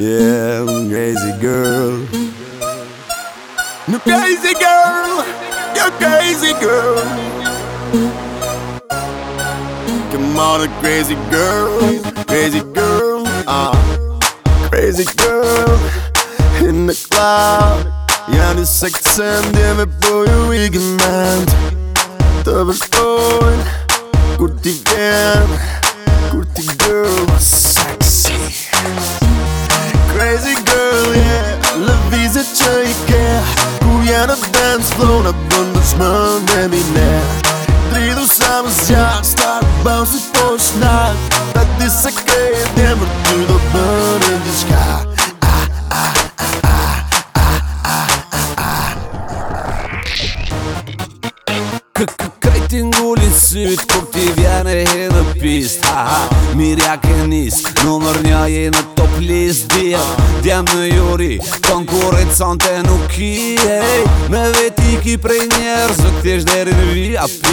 Yeah, crazy girl. No crazy girl, you're crazy girl. Come on, crazy girl, crazy girl, ah, crazy girl in the cloud. Ja, nu sexen, det vi på ju weekend. Dubbelspår, kort igen, kort girl, sexy crazy girl, yeah Love is a Kuja na dance floor, na bundu smrn dhe mine sam zjak, start bounce i poshnat Da ti se kret, emër ty do bërë diçka Kajti ngullë syt kur ti vjene he në pist Haha, mirja ke nis Numër një je në top list Djem, djem në juri Konkurit sante nuk ki hey, Me veti ki prej njerëz Zë këtjesh deri në VIP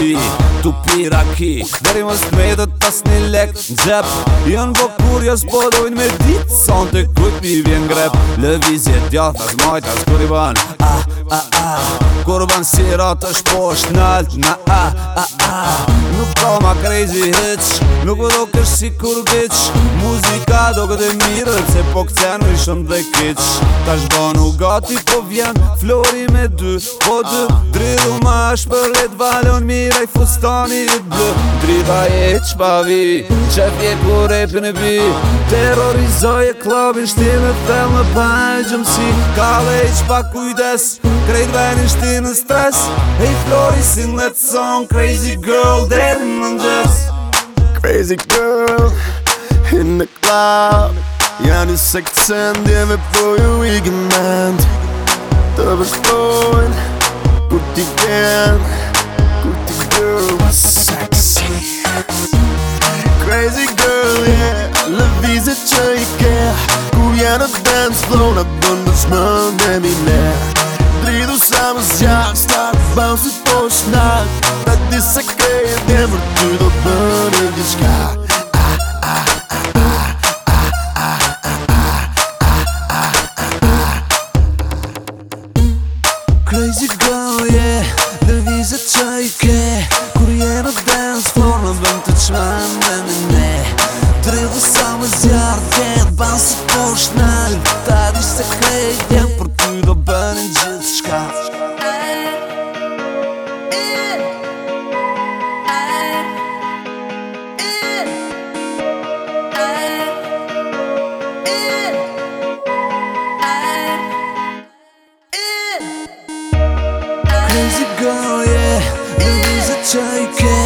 Tu pira ki Deri më smedët tas një lek gjep Jën bo kur jas po dojnë me dit Sante kujt mi vjen grep. Lëvizje djath as majt as kur i ban. Ah, ah, ah. Kur ban sirat është posht nalt Na, ah, ah, ah Nuk ka ma crazy heq Nuk do kësh si kur bitch Muzika do këtë mirë Se po këtja në ishëm dhe kiq Ta shbanu gati po vjen Flori me dy po dy. Dridhu ma shpërlet valon Mira i fustani i blë Drita e qpavi Qefje ku repin e bi Terrorizoj e klabin Shtime thellë në pa e gjëmsi Ka dhe i qpa kujdes Krejt venin shti në stres Hey Flori sing that song Crazy girl in the jazz Crazy girl in the cloud. Ja, nu sexen, det vi på ju weekend. Dubbelspår, kort igen, kort girl. Crazy girl, yeah, la visa tjejke. Gå gärna dance floor, när bunden smör med Приду само с тях, стар бал започна Да ти се крее, не въртуй да бъде дишка Crazy girl, yeah Да ви зачайке. Корие на dance floor На vintage man, не, не, не Трябва само с ярд, yeah Бал се почна is years go, yeah. It is a choke,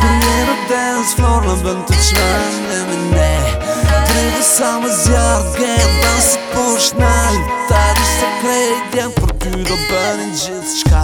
Kur njerë dance floor Më bënd të qënë dhe më ne Treve sa më zjarë Gëtë basë po shnalë Tarë se krejt janë Për ty do bënin gjithë qka